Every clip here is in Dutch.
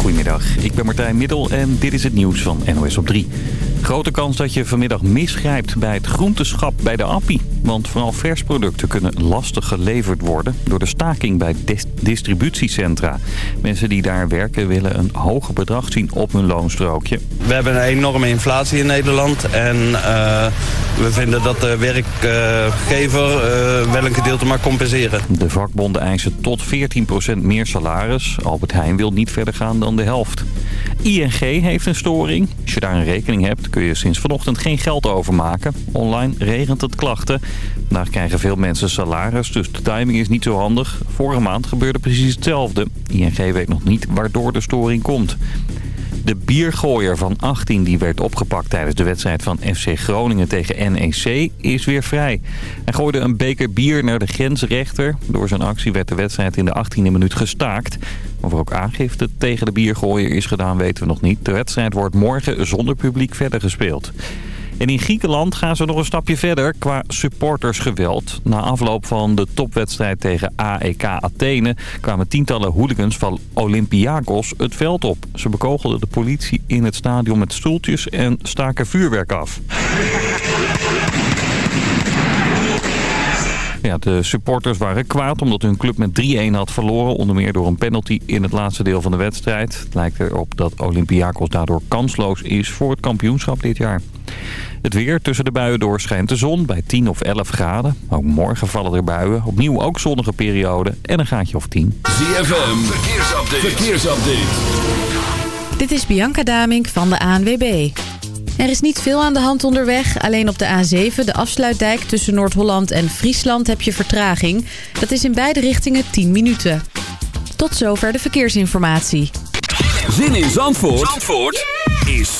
Goedemiddag, ik ben Martijn Middel en dit is het nieuws van NOS op 3. Grote kans dat je vanmiddag misgrijpt bij het groenteschap bij de Appie. Want vooral versproducten kunnen lastig geleverd worden door de staking bij distributiecentra. Mensen die daar werken willen een hoger bedrag zien op hun loonstrookje. We hebben een enorme inflatie in Nederland en uh, we vinden dat de werkgever uh, wel een gedeelte mag compenseren. De vakbonden eisen tot 14% meer salaris. Albert Heijn wil niet verder gaan dan de helft. ING heeft een storing. Als je daar een rekening hebt kun je sinds vanochtend geen geld overmaken. Online regent het klachten. Vandaag krijgen veel mensen salaris, dus de timing is niet zo handig. Vorige maand gebeurde precies hetzelfde. ING weet nog niet waardoor de storing komt. De biergooier van 18 die werd opgepakt tijdens de wedstrijd van FC Groningen tegen NEC is weer vrij. Hij gooide een beker bier naar de grensrechter. Door zijn actie werd de wedstrijd in de 18e minuut gestaakt. Of er ook aangifte tegen de biergooier is gedaan weten we nog niet. De wedstrijd wordt morgen zonder publiek verder gespeeld. En in Griekenland gaan ze nog een stapje verder qua supportersgeweld. Na afloop van de topwedstrijd tegen AEK Athene kwamen tientallen hooligans van Olympiakos het veld op. Ze bekogelden de politie in het stadion met stoeltjes en staken vuurwerk af. Ja, de supporters waren kwaad omdat hun club met 3-1 had verloren. Onder meer door een penalty in het laatste deel van de wedstrijd. Het lijkt erop dat Olympiakos daardoor kansloos is voor het kampioenschap dit jaar. Het weer tussen de buien door schijnt de zon bij 10 of 11 graden. Ook morgen vallen er buien. Opnieuw ook zonnige periode en een gaatje of 10. ZFM, verkeersupdate. verkeersupdate. Dit is Bianca Damink van de ANWB. Er is niet veel aan de hand onderweg. Alleen op de A7, de afsluitdijk tussen Noord-Holland en Friesland, heb je vertraging. Dat is in beide richtingen 10 minuten. Tot zover de verkeersinformatie. Zin in Zandvoort, Zandvoort is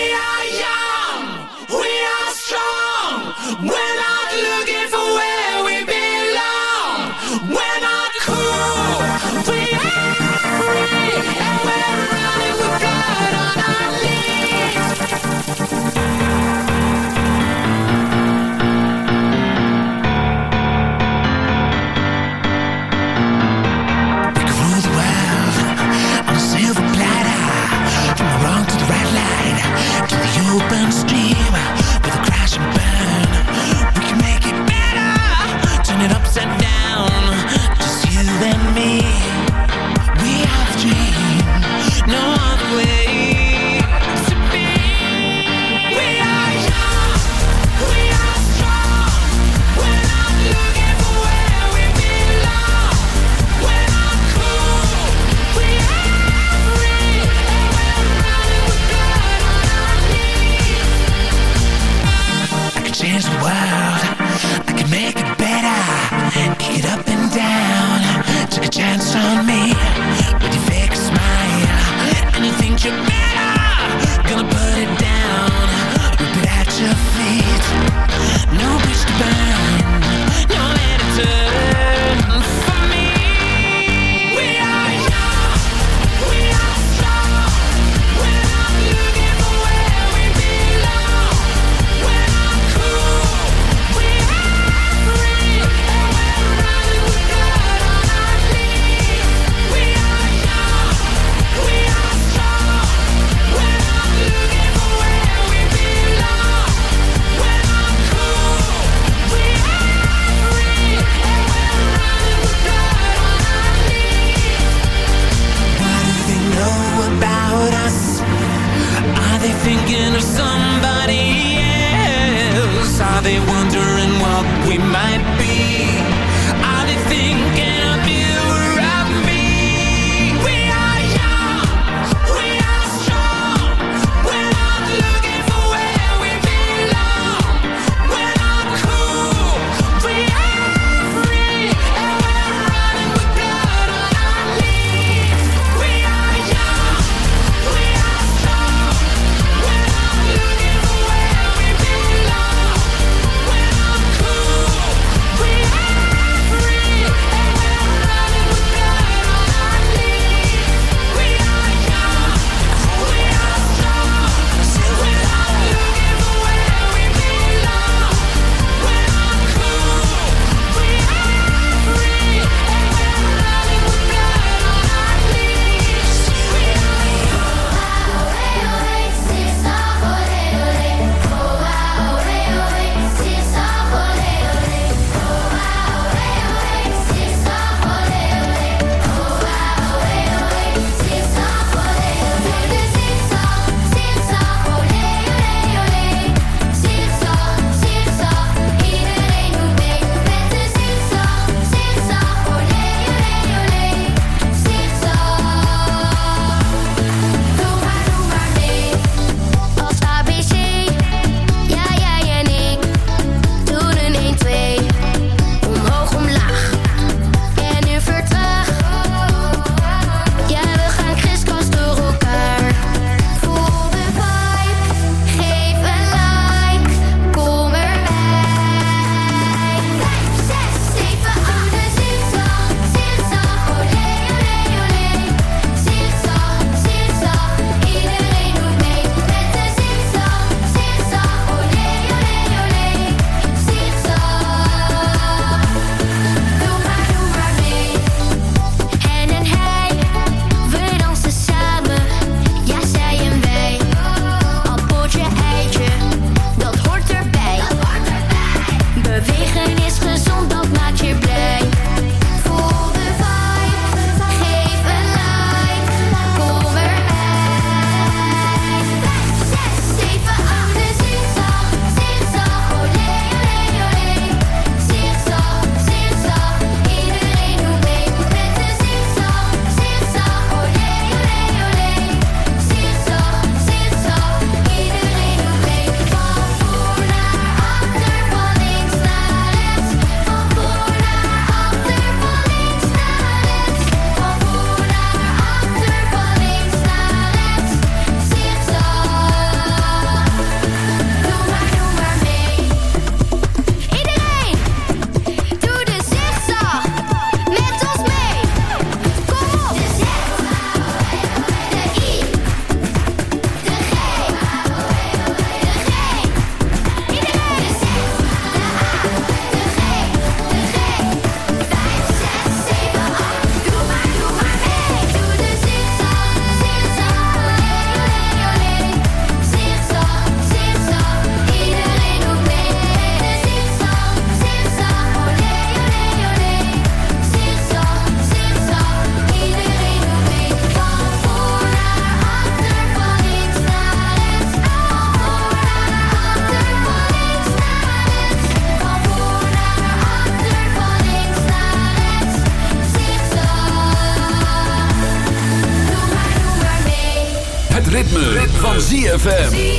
ZFM.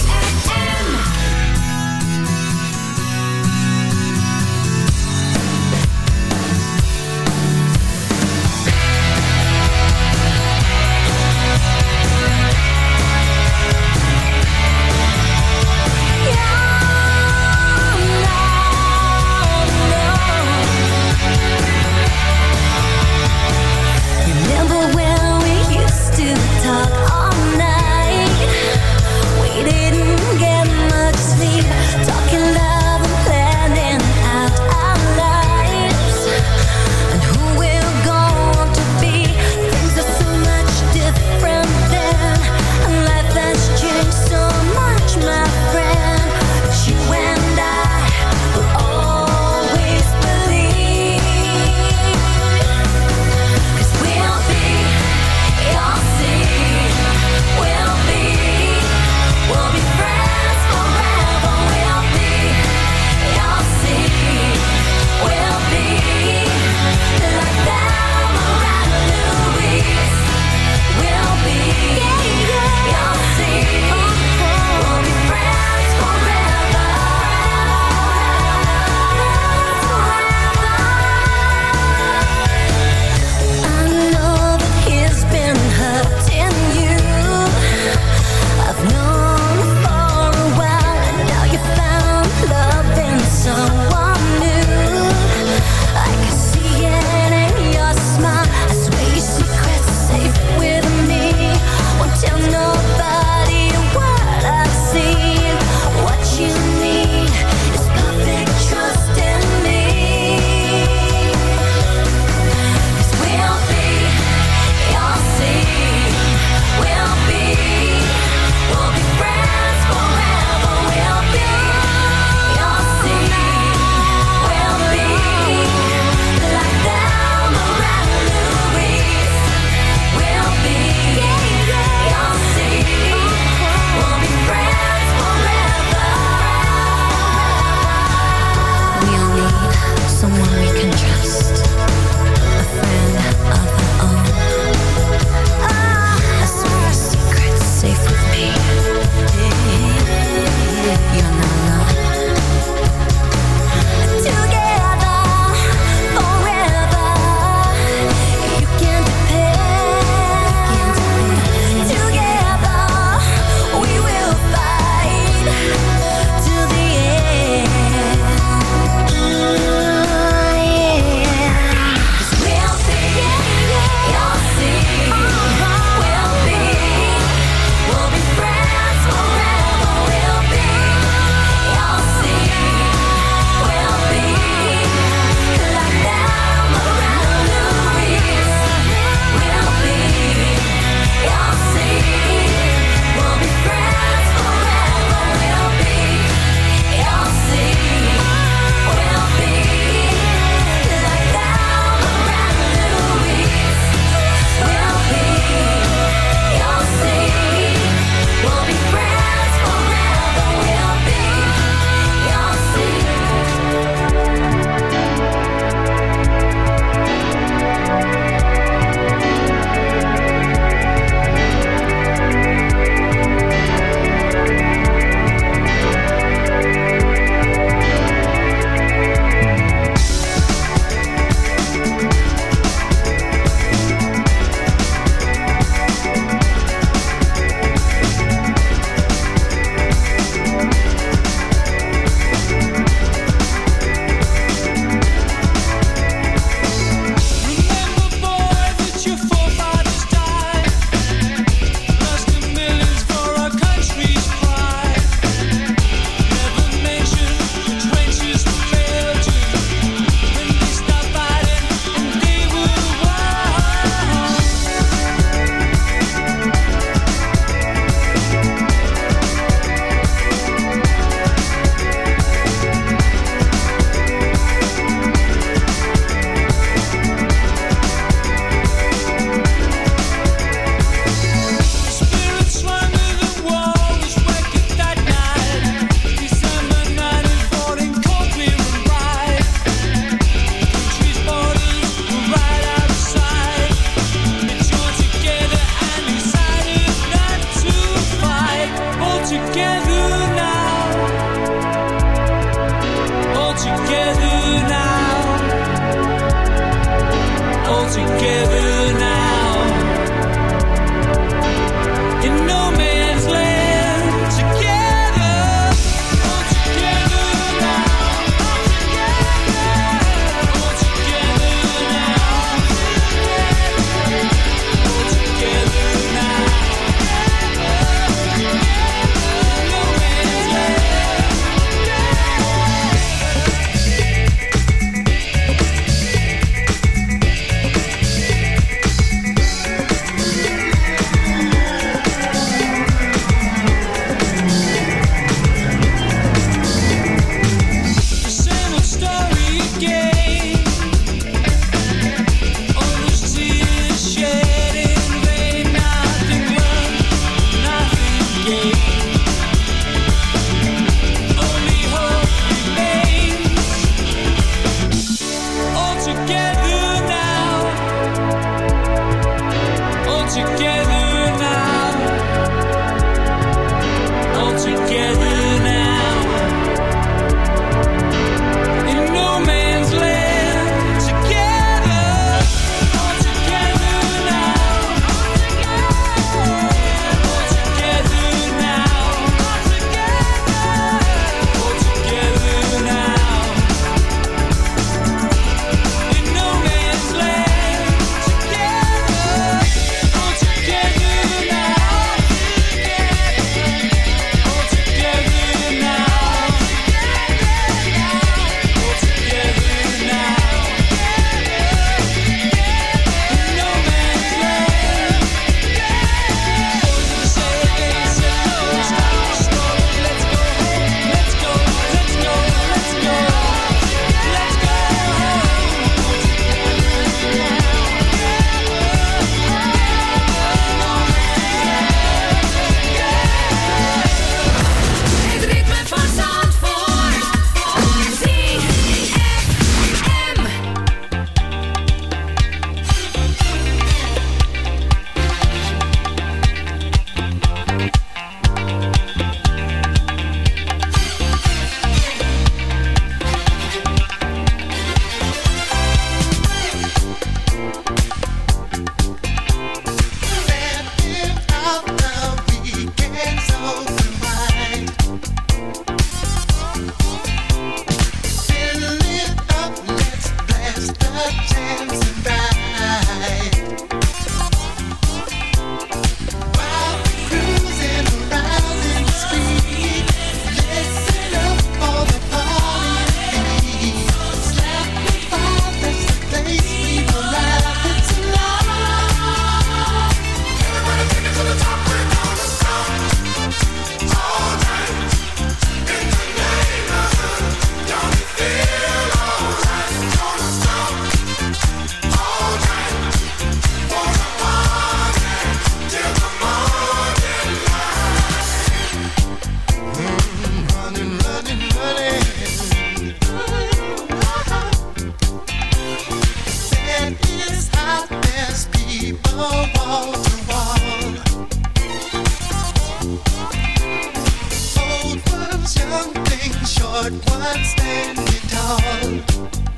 but one standing tall.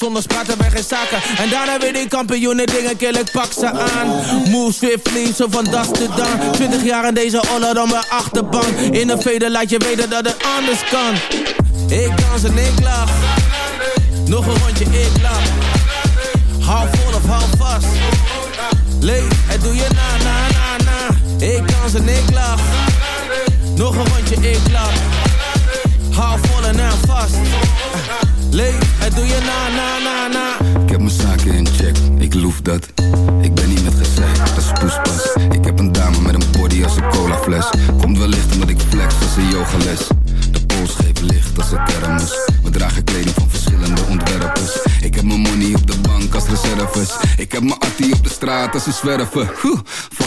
Zonder praten bij geen zaken. En daarna weer die kampioenen dingen kill, ik pak ze aan. Move swiftly, zo van das to dan. 20 jaar in deze honor dan mijn achterbank. In een veder laat je weten dat het anders kan. Ik dans en ik lach. Nog een rondje, ik lach. Hou vol of hou vast. Leef, het doe je na, na, na, na. Ik dans en ik lach. Nog een rondje, ik lach. Leef, doe je na, na, na, na. Ik heb mijn zaken in check, ik loef dat. Ik ben niet met gezeik, dat is poespas. Ik heb een dame met een body als een colafles. Komt wellicht omdat ik flex als een yogales. De pols geeft licht als een kermis. We dragen kleding van verschillende ontwerpers. Ik heb mijn money op de bank als reserves. Ik heb mijn attie op de straat als ze zwerven.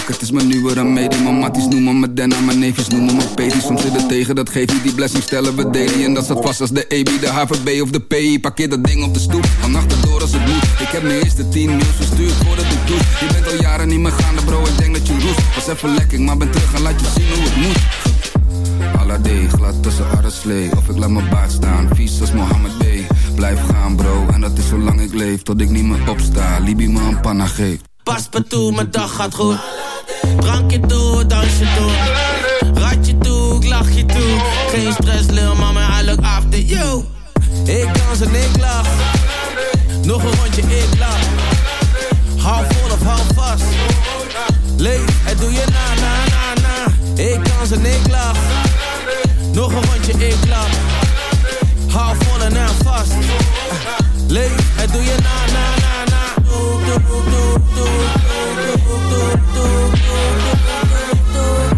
Het is mijn nieuwe remedie. Mijn matties noemen me Denna, mijn neefjes noemen me Pedi. Soms zit het tegen, dat geeft niet die blessing stellen we daily. En dat staat vast als de EB, de HVB of de PI. Parkeer dat ding op de stoep, van achterdoor als het moet. Ik heb mijn eerste 10 mails verstuurd voordat ik doe. Je bent al jaren niet meer gaande bro, ik denk dat je roest. Was even lekker, maar ben terug en laat je zien hoe het moet. Alade, glad tussen arreslee Of ik laat mijn baard staan, vies als Mohammed B Blijf gaan bro, en dat is zolang ik leef Tot ik niet meer opsta, Libi me een panna geeft Pas me toe, mijn dag gaat goed. Drankje toe, dansje toe. Ratje toe, ik lach je toe. Geen stress, lil mama, I look after you. Ik dans en ik lach. Nog een rondje, ik lach. Hou vol of hou vast. Leef, het doe je na, na, na, na. Ik dans en ik lach. Nog een rondje, ik lach. Hou vol en hou vast. Leef, het doe je na, na, na, na. Doe, doe, doe, doe, doe, doe, doe, doe, I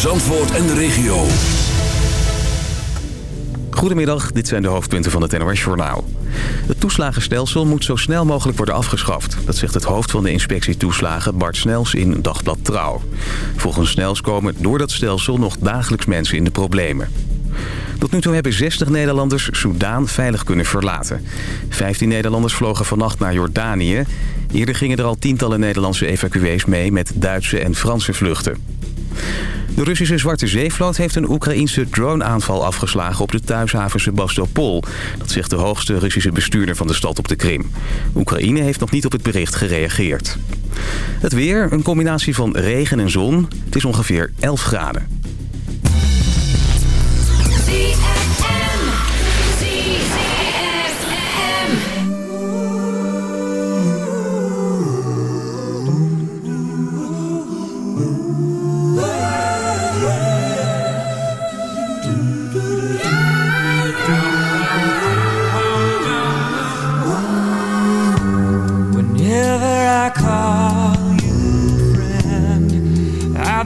Zandvoort en de regio. Goedemiddag, dit zijn de hoofdpunten van het NOS-journaal. Het toeslagenstelsel moet zo snel mogelijk worden afgeschaft. Dat zegt het hoofd van de inspectie toeslagen Bart Snels in Dagblad Trouw. Volgens Snels komen door dat stelsel nog dagelijks mensen in de problemen. Tot nu toe hebben 60 Nederlanders Soudaan veilig kunnen verlaten. 15 Nederlanders vlogen vannacht naar Jordanië. Eerder gingen er al tientallen Nederlandse evacuees mee met Duitse en Franse vluchten. De Russische Zwarte Zeevloot heeft een Oekraïense droneaanval afgeslagen op de thuishaven Sebastopol. Dat zegt de hoogste Russische bestuurder van de stad op de Krim. Oekraïne heeft nog niet op het bericht gereageerd. Het weer, een combinatie van regen en zon. Het is ongeveer 11 graden.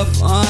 upon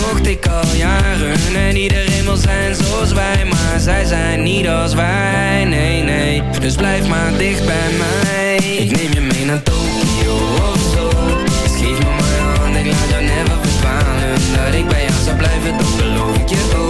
zocht ik al jaren. En iedereen wil zijn zoals wij Maar zij zijn niet als wij, nee nee Dus blijf maar dicht bij mij. Ik neem je mee naar Tokio of zo. Dus me mijn hand, ik laat jou never verdwalen. Dat ik bij jou zou blijven, dat beloof ik je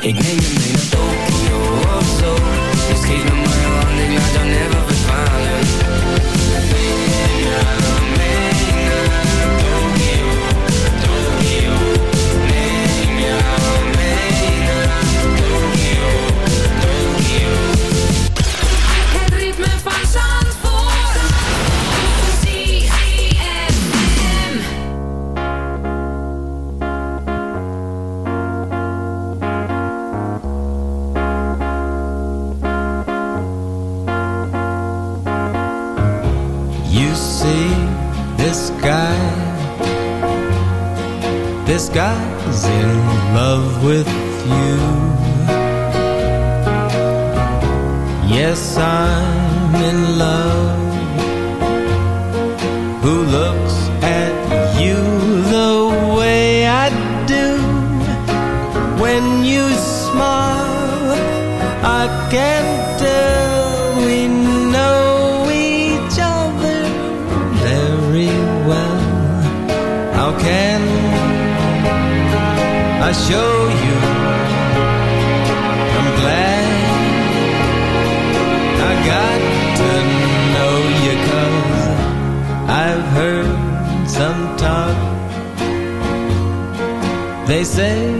Ik neem je mee see this guy, this guy's in love with you. Yes, I'm in love. Who looks They say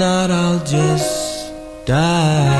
not, I'll just die.